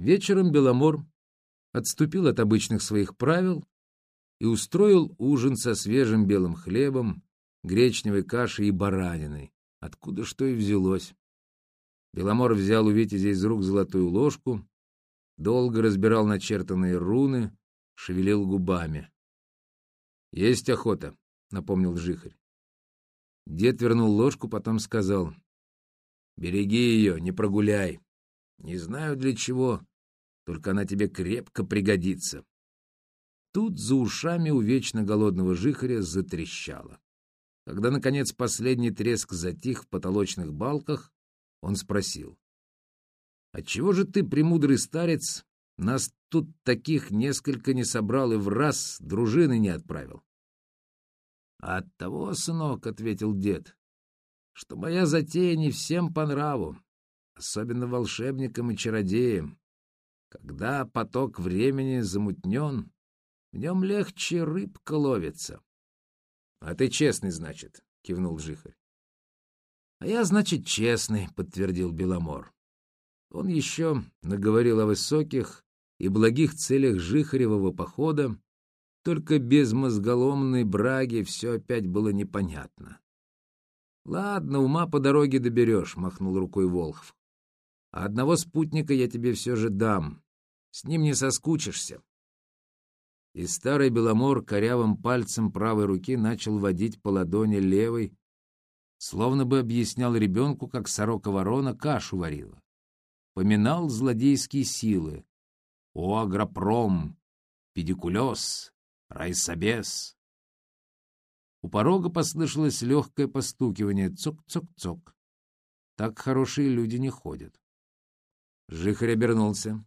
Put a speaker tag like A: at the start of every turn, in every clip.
A: Вечером Беломор отступил от обычных своих правил и устроил ужин со свежим белым хлебом, гречневой кашей и бараниной, откуда что и взялось. Беломор взял у Витязя из рук золотую ложку, долго разбирал начертанные руны, шевелил губами. — Есть охота, — напомнил Жихарь. Дед вернул ложку, потом сказал. — Береги ее, не прогуляй. Не знаю для чего, только она тебе крепко пригодится. Тут за ушами у вечно голодного жихаря затрещало. Когда, наконец, последний треск затих в потолочных балках, он спросил. — Отчего же ты, премудрый старец, нас тут таких несколько не собрал и в раз дружины не отправил? — От того, сынок, — ответил дед, — что моя затея не всем по нраву, особенно волшебникам и чародеям. Когда поток времени замутнен, в нем легче рыбка ловится. — А ты честный, значит, — кивнул Жихарь. — А я, значит, честный, — подтвердил Беломор. Он еще наговорил о высоких и благих целях Жихаревого похода, только без мозголомной браги все опять было непонятно. — Ладно, ума по дороге доберешь, — махнул рукой Волхов. — А одного спутника я тебе все же дам. С ним не соскучишься. И старый Беломор корявым пальцем правой руки начал водить по ладони левой, словно бы объяснял ребенку, как сорока-ворона кашу варила. Поминал злодейские силы. О, агропром, педикулез, райсобес. У порога послышалось легкое постукивание. Цок-цок-цок. Так хорошие люди не ходят. Жихарь обернулся.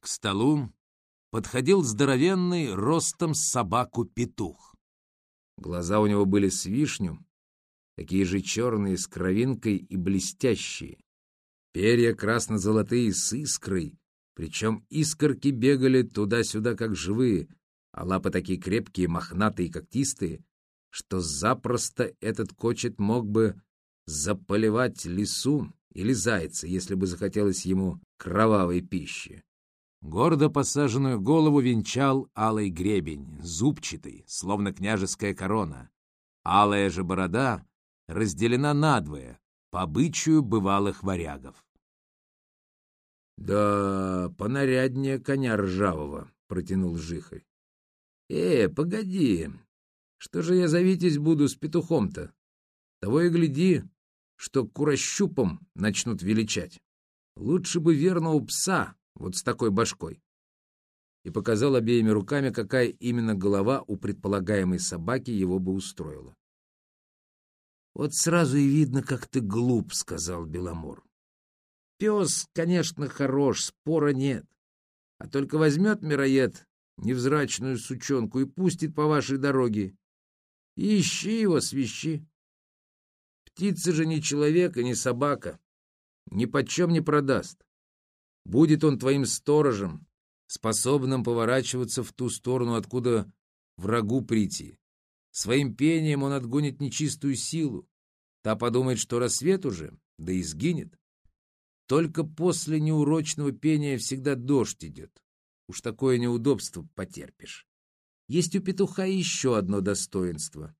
A: К столу подходил здоровенный, ростом собаку петух. Глаза у него были с вишню, такие же черные, с кровинкой и блестящие. Перья красно-золотые с искрой, причем искорки бегали туда-сюда, как живые, а лапы такие крепкие, мохнатые и когтистые, что запросто этот кочет мог бы заполивать лису или зайца, если бы захотелось ему кровавой пищи. Гордо посаженную голову венчал алый гребень, зубчатый, словно княжеская корона. Алая же борода разделена надвое, по обычаю бывалых варягов. — Да понаряднее коня ржавого, — протянул Жихарь. — Э, погоди, что же я зовитесь буду с петухом-то? Того и гляди, что курощупом начнут величать. Лучше бы верного пса, вот с такой башкой. И показал обеими руками, какая именно голова у предполагаемой собаки его бы устроила. «Вот сразу и видно, как ты глуп», — сказал Беломор. «Пес, конечно, хорош, спора нет. А только возьмет мироед невзрачную сучонку и пустит по вашей дороге. Ищи его, свищи. Птица же не человек и не собака. Ни почем не продаст. Будет он твоим сторожем, способным поворачиваться в ту сторону, откуда врагу прийти. Своим пением он отгонит нечистую силу. Та подумает, что рассвет уже, да и сгинет. Только после неурочного пения всегда дождь идет. Уж такое неудобство потерпишь. Есть у петуха еще одно достоинство.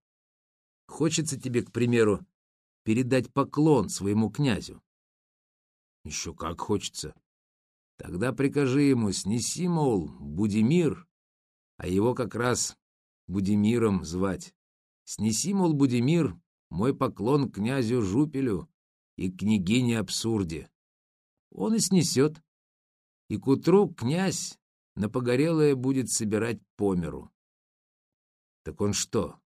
A: Хочется тебе, к примеру, передать поклон своему князю. Еще как хочется. Тогда прикажи ему, снеси, мол, Будимир, а его как раз Будимиром звать. Снеси, мол, Будимир, мой поклон князю Жупелю и княгине Абсурде. Он и снесет. И к утру князь на погорелое будет собирать по миру. Так он что,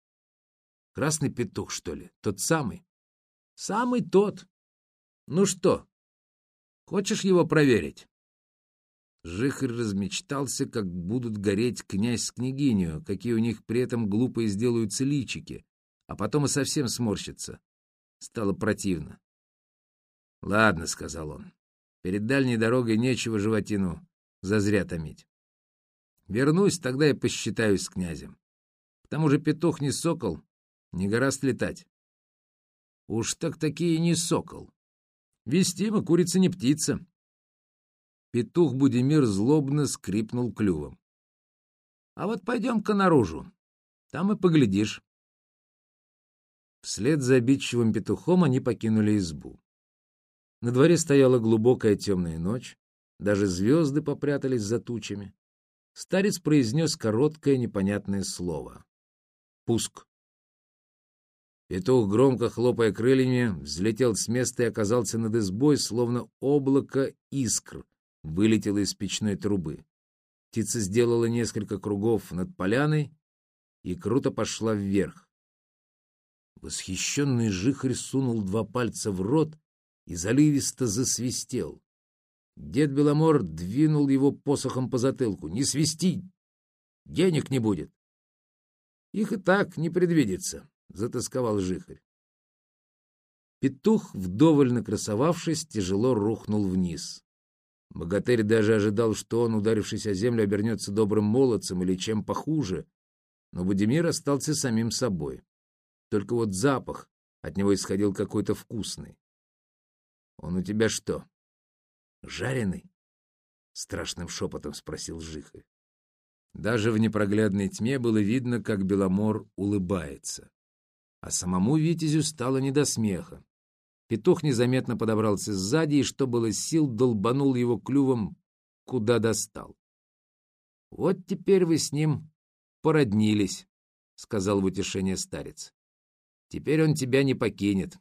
A: красный петух, что ли? Тот самый? Самый тот. Ну что, хочешь его проверить? Жихарь размечтался, как будут гореть князь с княгинью, какие у них при этом глупые сделаются личики, а потом и совсем сморщится. Стало противно. — Ладно, — сказал он, — перед дальней дорогой нечего животину зазря томить. Вернусь, тогда я посчитаюсь с князем. К тому же петух не сокол, не гораст летать. Уж так такие не сокол. Вестима курица не птица. Петух Будимир злобно скрипнул клювом. — А вот пойдем-ка наружу. Там и поглядишь. Вслед за обидчивым петухом они покинули избу. На дворе стояла глубокая темная ночь, даже звезды попрятались за тучами. Старец произнес короткое непонятное слово. «Пуск». Петух, громко хлопая крыльями, взлетел с места и оказался над избой, словно облако искр вылетело из печной трубы. Птица сделала несколько кругов над поляной и круто пошла вверх. Восхищенный жихарь сунул два пальца в рот и заливисто засвистел. Дед Беломор двинул его посохом по затылку. «Не свисти! Денег не будет!» «Их и так не предвидится», — затасковал жихарь. Петух, вдоволь накрасовавшись, тяжело рухнул вниз. Богатырь даже ожидал, что он, ударившись о землю, обернется добрым молодцем или чем похуже, но Будимир остался самим собой. Только вот запах от него исходил какой-то вкусный. — Он у тебя что, жареный? — страшным шепотом спросил Жихарь. Даже в непроглядной тьме было видно, как Беломор улыбается. А самому Витязю стало не до смеха. Петух незаметно подобрался сзади и, что было сил, долбанул его клювом, куда достал. — Вот теперь вы с ним породнились, — сказал в утешение старец. Теперь он тебя не покинет.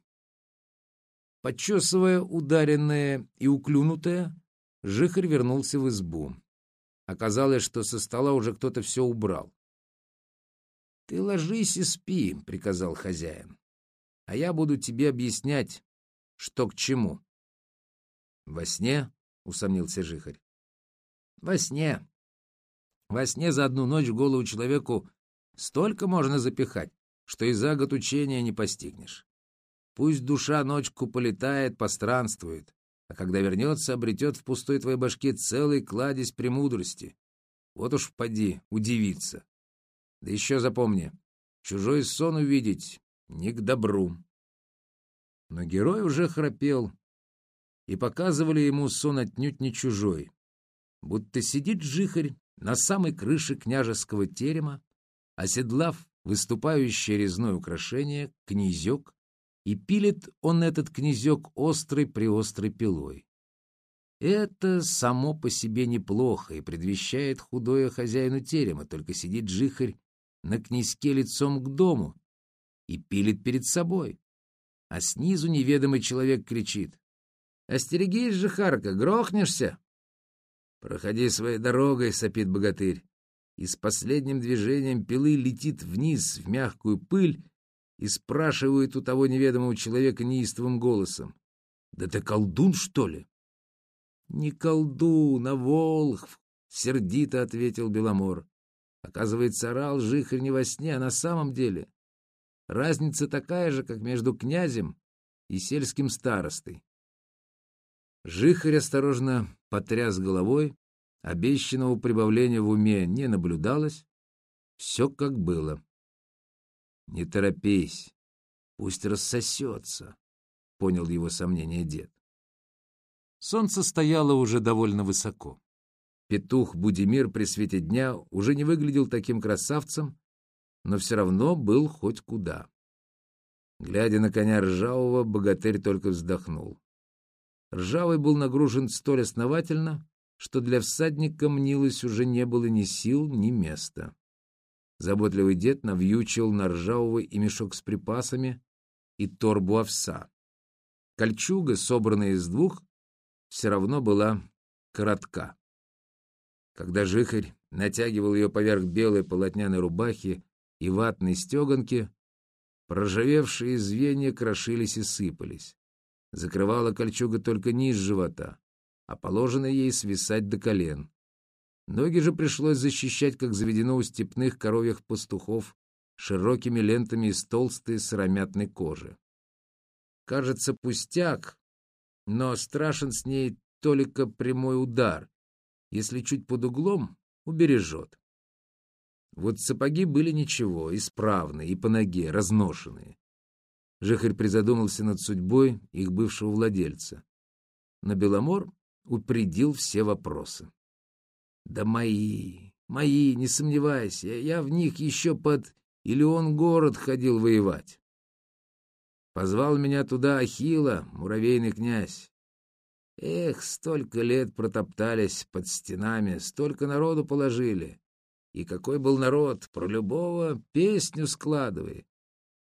A: Почесывая ударенное и уклюнутое, Жихарь вернулся в избу. Оказалось, что со стола уже кто-то все убрал. — Ты ложись и спи, — приказал хозяин, — а я буду тебе объяснять, что к чему. — Во сне? — усомнился Жихарь. — Во сне. Во сне за одну ночь в голову человеку столько можно запихать, что и за год учения не постигнешь. Пусть душа ночку полетает, постранствует, а когда вернется, обретет в пустой твоей башке целый кладезь премудрости. Вот уж поди, удивиться. Да еще запомни, чужой сон увидеть не к добру. Но герой уже храпел, и показывали ему сон отнюдь не чужой. Будто сидит жихарь на самой крыше княжеского терема, оседлав выступающее резное украшение, князек, и пилит он этот князек острой-приострой пилой. Это само по себе неплохо и предвещает худое хозяину терема, только сидит жихарь на князьке лицом к дому и пилит перед собой. А снизу неведомый человек кричит. «Остерегись, жихарка, грохнешься!» «Проходи своей дорогой», — сопит богатырь и с последним движением пилы летит вниз в мягкую пыль и спрашивает у того неведомого человека неистовым голосом. «Да ты колдун, что ли?» «Не колдун, а волхв!» — сердито ответил Беломор. Оказывается, орал жихарь не во сне, а на самом деле. Разница такая же, как между князем и сельским старостой. Жихарь осторожно потряс головой, Обещанного прибавления в уме не наблюдалось. Все как было. «Не торопись, пусть рассосется», — понял его сомнение дед. Солнце стояло уже довольно высоко. Петух Будимир при свете дня уже не выглядел таким красавцем, но все равно был хоть куда. Глядя на коня Ржавого, богатырь только вздохнул. Ржавый был нагружен столь основательно, что для всадника мнилось уже не было ни сил, ни места. Заботливый дед навьючил на ржавого и мешок с припасами, и торбу овса. Кольчуга, собранная из двух, все равно была коротка. Когда жихарь натягивал ее поверх белой полотняной рубахи и ватной стеганки, проржавевшие звенья крошились и сыпались. Закрывала кольчуга только низ живота, а положено ей свисать до колен. Ноги же пришлось защищать, как заведено у степных коровьих пастухов, широкими лентами из толстой сыромятной кожи. Кажется, пустяк, но страшен с ней только прямой удар. Если чуть под углом, убережет. Вот сапоги были ничего, исправные и по ноге, разношенные. Жихарь призадумался над судьбой их бывшего владельца. Но Беломор упредил все вопросы. Да мои, мои, не сомневайся, я в них еще под Илеон город ходил воевать. Позвал меня туда Ахила, муравейный князь. Эх, столько лет протоптались под стенами, столько народу положили. И какой был народ, про любого песню складывай.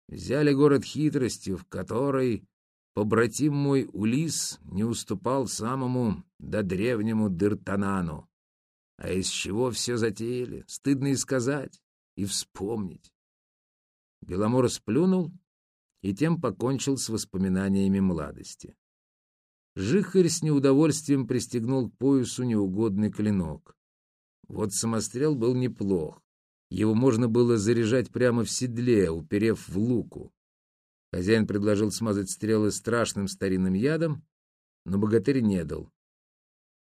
A: Взяли город хитростью, в которой побратим мой Улис не уступал самому до древнему Дыртанану. А из чего все затеяли, стыдно и сказать, и вспомнить. Беломор сплюнул и тем покончил с воспоминаниями младости. Жихарь с неудовольствием пристегнул к поясу неугодный клинок. Вот самострел был неплох. Его можно было заряжать прямо в седле, уперев в луку. Хозяин предложил смазать стрелы страшным старинным ядом, но богатырь не дал.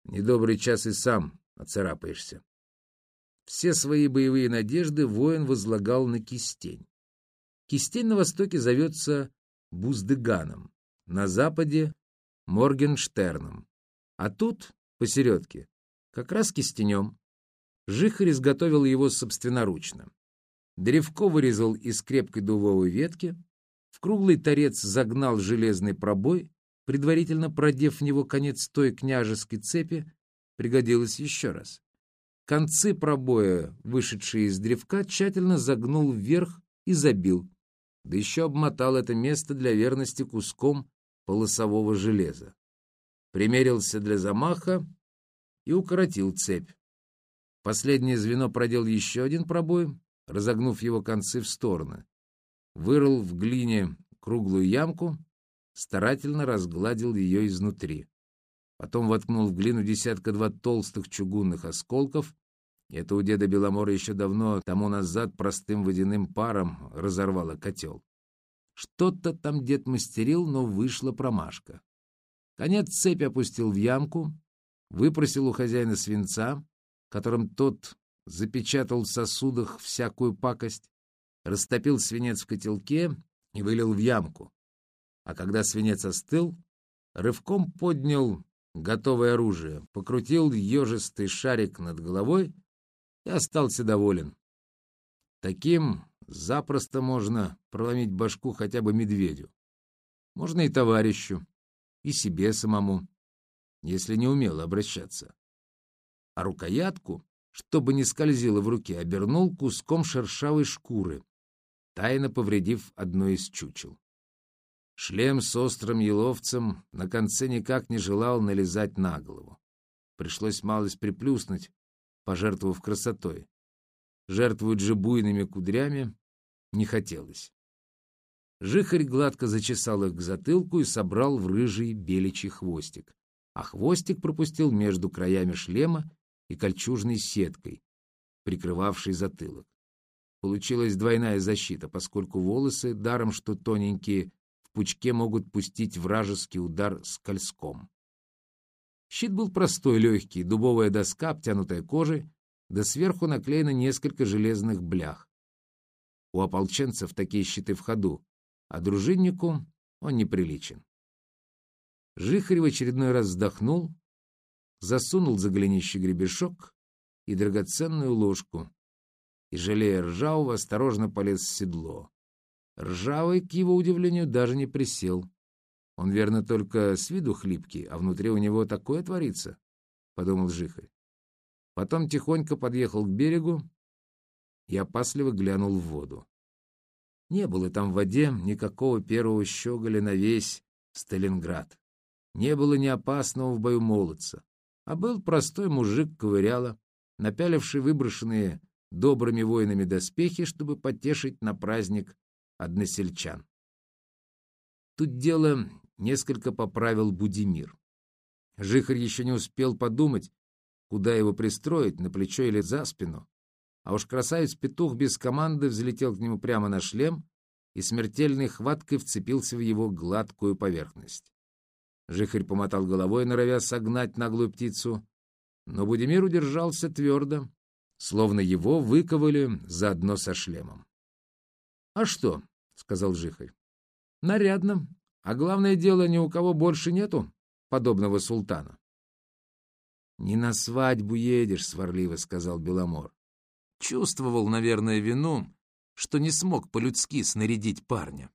A: Недобрый час и сам оцарапаешься. Все свои боевые надежды воин возлагал на кистень. Кистень на востоке зовется Буздыганом, на западе — Моргенштерном, а тут, посередке, как раз кистенем. Жихарь изготовил его собственноручно. Древко вырезал из крепкой дубовой ветки, в круглый торец загнал железный пробой, предварительно продев в него конец той княжеской цепи, пригодилось еще раз. Концы пробоя, вышедшие из древка, тщательно загнул вверх и забил, да еще обмотал это место для верности куском полосового железа. Примерился для замаха и укоротил цепь. Последнее звено продел еще один пробой, разогнув его концы в стороны. Вырыл в глине круглую ямку, старательно разгладил ее изнутри. Потом воткнул в глину десятка-два толстых чугунных осколков это у деда Беломора еще давно тому назад простым водяным паром разорвало котел. Что-то там дед мастерил, но вышла промашка. Конец цепи опустил в ямку, выпросил у хозяина свинца, которым тот запечатал в сосудах всякую пакость, растопил свинец в котелке и вылил в ямку. А когда свинец остыл, рывком поднял готовое оружие, покрутил ежистый шарик над головой — и остался доволен. Таким запросто можно проломить башку хотя бы медведю. Можно и товарищу, и себе самому, если не умело обращаться. А рукоятку, чтобы не скользило в руке, обернул куском шершавой шкуры, тайно повредив одно из чучел. Шлем с острым еловцем на конце никак не желал налезать на голову. Пришлось малость приплюснуть, пожертвовав красотой. Жертвовать же буйными кудрями не хотелось. Жихарь гладко зачесал их к затылку и собрал в рыжий беличий хвостик, а хвостик пропустил между краями шлема и кольчужной сеткой, прикрывавшей затылок. Получилась двойная защита, поскольку волосы, даром что тоненькие, в пучке могут пустить вражеский удар с кольском. Щит был простой, легкий, дубовая доска, обтянутая кожей, да сверху наклеено несколько железных блях. У ополченцев такие щиты в ходу, а дружиннику он неприличен. Жихарь в очередной раз вздохнул, засунул за голенище гребешок и драгоценную ложку, и, жалея Ржавого, осторожно полез в седло. Ржавый, к его удивлению, даже не присел. Он, верно, только с виду хлипкий, а внутри у него такое творится, — подумал Жихарь. Потом тихонько подъехал к берегу и опасливо глянул в воду. Не было там в воде никакого первого щеголя на весь Сталинград. Не было ни опасного в бою молодца, а был простой мужик ковыряла, напяливший выброшенные добрыми воинами доспехи, чтобы потешить на праздник односельчан. Тут дело несколько поправил Будимир. Жихарь еще не успел подумать, куда его пристроить, на плечо или за спину. А уж красавец-петух без команды взлетел к нему прямо на шлем и смертельной хваткой вцепился в его гладкую поверхность. Жихарь помотал головой, норовя согнать наглую птицу, но Будимир удержался твердо, словно его выковали заодно со шлемом. — А что? — сказал Жихарь. — Нарядно, а главное дело, ни у кого больше нету подобного султана. «Не на свадьбу едешь», — сварливо сказал Беломор. Чувствовал, наверное, вину, что не смог по-людски снарядить парня.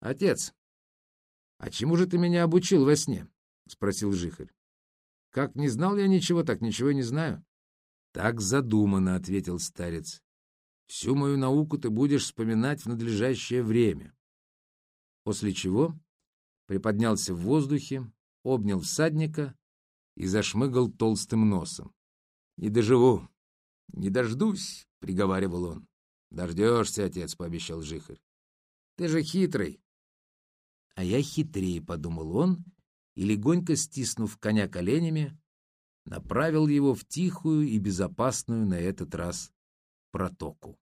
A: «Отец, а чему же ты меня обучил во сне?» — спросил Жихарь. «Как не знал я ничего, так ничего не знаю». «Так задумано», — ответил старец. «Всю мою науку ты будешь вспоминать в надлежащее время». После чего приподнялся в воздухе, обнял всадника и зашмыгал толстым носом. «Не доживу, не дождусь», — приговаривал он. «Дождешься, отец», — пообещал Жихарь. «Ты же хитрый». «А я хитрее», — подумал он, и, легонько стиснув коня коленями, направил его в тихую и безопасную на этот раз протоку.